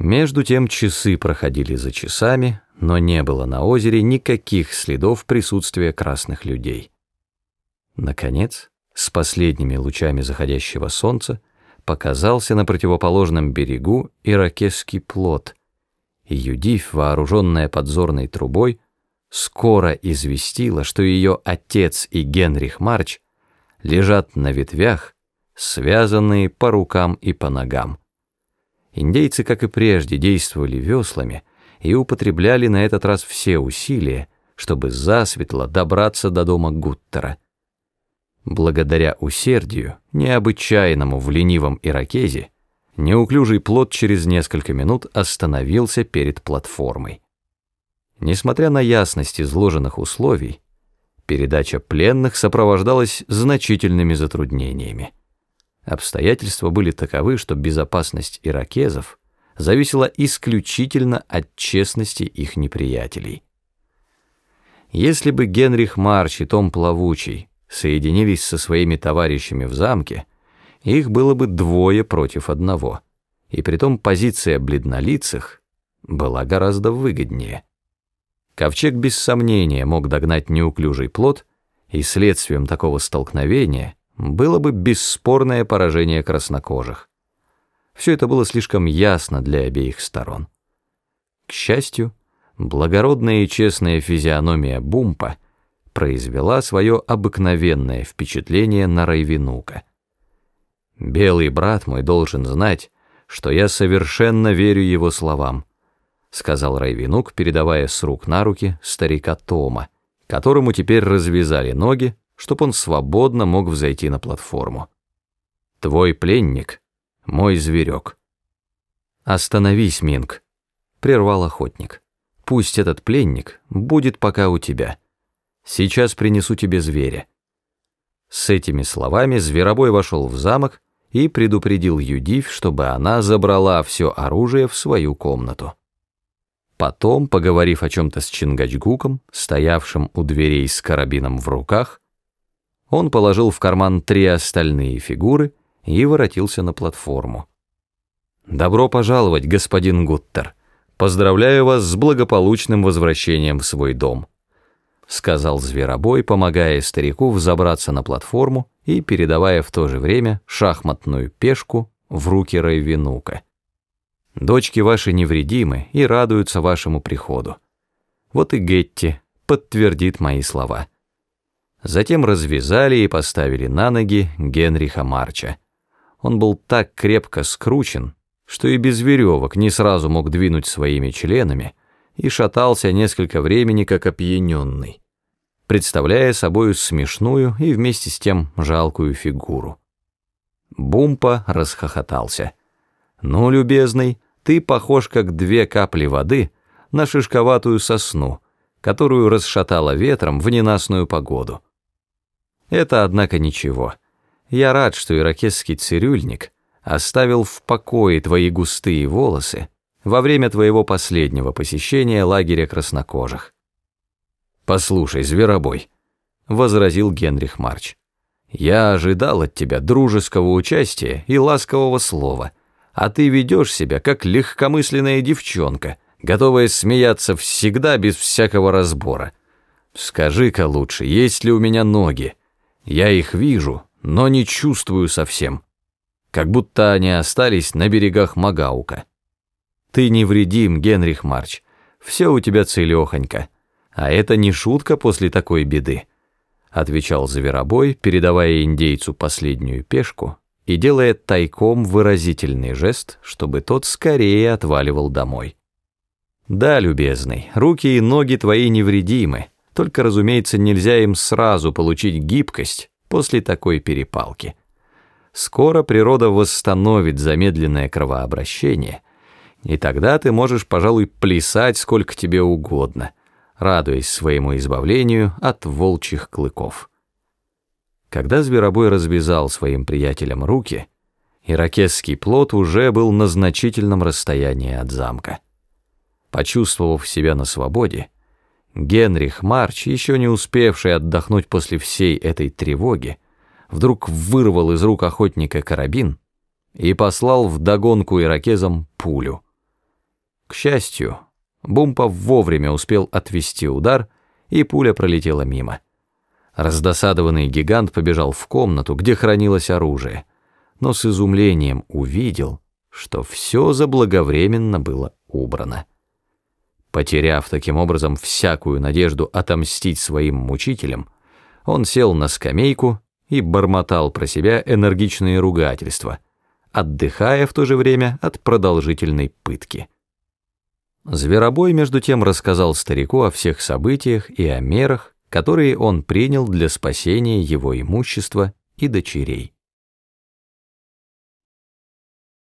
Между тем часы проходили за часами, но не было на озере никаких следов присутствия красных людей. Наконец, с последними лучами заходящего солнца показался на противоположном берегу иракесский плот, и Юдив, вооруженная подзорной трубой, скоро известила, что ее отец и Генрих Марч лежат на ветвях, связанные по рукам и по ногам. Индейцы, как и прежде, действовали веслами и употребляли на этот раз все усилия, чтобы засветло добраться до дома Гуттера. Благодаря усердию, необычайному в ленивом иракезе, неуклюжий плот через несколько минут остановился перед платформой. Несмотря на ясность изложенных условий, передача пленных сопровождалась значительными затруднениями. Обстоятельства были таковы, что безопасность иракезов зависела исключительно от честности их неприятелей. Если бы Генрих Марч и Том Плавучий соединились со своими товарищами в замке, их было бы двое против одного, и притом позиция бледнолицых была гораздо выгоднее. Ковчег без сомнения мог догнать неуклюжий плод, и следствием такого столкновения было бы бесспорное поражение краснокожих. Все это было слишком ясно для обеих сторон. К счастью, благородная и честная физиономия Бумпа произвела свое обыкновенное впечатление на Райвинука. «Белый брат мой должен знать, что я совершенно верю его словам», сказал Райвинук, передавая с рук на руки старика Тома, которому теперь развязали ноги, чтобы он свободно мог взойти на платформу. «Твой пленник — мой зверек». «Остановись, Минг», — прервал охотник. «Пусть этот пленник будет пока у тебя. Сейчас принесу тебе зверя». С этими словами зверобой вошел в замок и предупредил Юдив, чтобы она забрала все оружие в свою комнату. Потом, поговорив о чем-то с Чингачгуком, стоявшим у дверей с карабином в руках, он положил в карман три остальные фигуры и воротился на платформу. «Добро пожаловать, господин Гуттер. Поздравляю вас с благополучным возвращением в свой дом», сказал Зверобой, помогая старику взобраться на платформу и передавая в то же время шахматную пешку в руки Райвинука. «Дочки ваши невредимы и радуются вашему приходу. Вот и Гетти подтвердит мои слова». Затем развязали и поставили на ноги Генриха Марча. Он был так крепко скручен, что и без веревок не сразу мог двинуть своими членами и шатался несколько времени как опьяненный, представляя собою смешную и вместе с тем жалкую фигуру. Бумпа расхохотался. «Ну, любезный, ты похож как две капли воды на шишковатую сосну, которую расшатала ветром в ненастную погоду». Это, однако, ничего. Я рад, что иракесский цирюльник оставил в покое твои густые волосы во время твоего последнего посещения лагеря краснокожих. «Послушай, зверобой», — возразил Генрих Марч, «я ожидал от тебя дружеского участия и ласкового слова, а ты ведешь себя как легкомысленная девчонка, готовая смеяться всегда без всякого разбора. Скажи-ка лучше, есть ли у меня ноги?» Я их вижу, но не чувствую совсем. Как будто они остались на берегах Магаука. Ты невредим, Генрих Марч. Все у тебя целехонько. А это не шутка после такой беды. Отвечал Зверобой, передавая индейцу последнюю пешку и делая тайком выразительный жест, чтобы тот скорее отваливал домой. Да, любезный, руки и ноги твои невредимы, только, разумеется, нельзя им сразу получить гибкость после такой перепалки. Скоро природа восстановит замедленное кровообращение, и тогда ты можешь, пожалуй, плясать сколько тебе угодно, радуясь своему избавлению от волчьих клыков. Когда зверобой развязал своим приятелям руки, иракесский плод уже был на значительном расстоянии от замка. Почувствовав себя на свободе, Генрих Марч, еще не успевший отдохнуть после всей этой тревоги, вдруг вырвал из рук охотника карабин и послал вдогонку иракезам пулю. К счастью, Бумпов вовремя успел отвести удар, и пуля пролетела мимо. Раздосадованный гигант побежал в комнату, где хранилось оружие, но с изумлением увидел, что все заблаговременно было убрано. Потеряв таким образом всякую надежду отомстить своим мучителям, он сел на скамейку и бормотал про себя энергичные ругательства, отдыхая в то же время от продолжительной пытки. Зверобой, между тем, рассказал старику о всех событиях и о мерах, которые он принял для спасения его имущества и дочерей.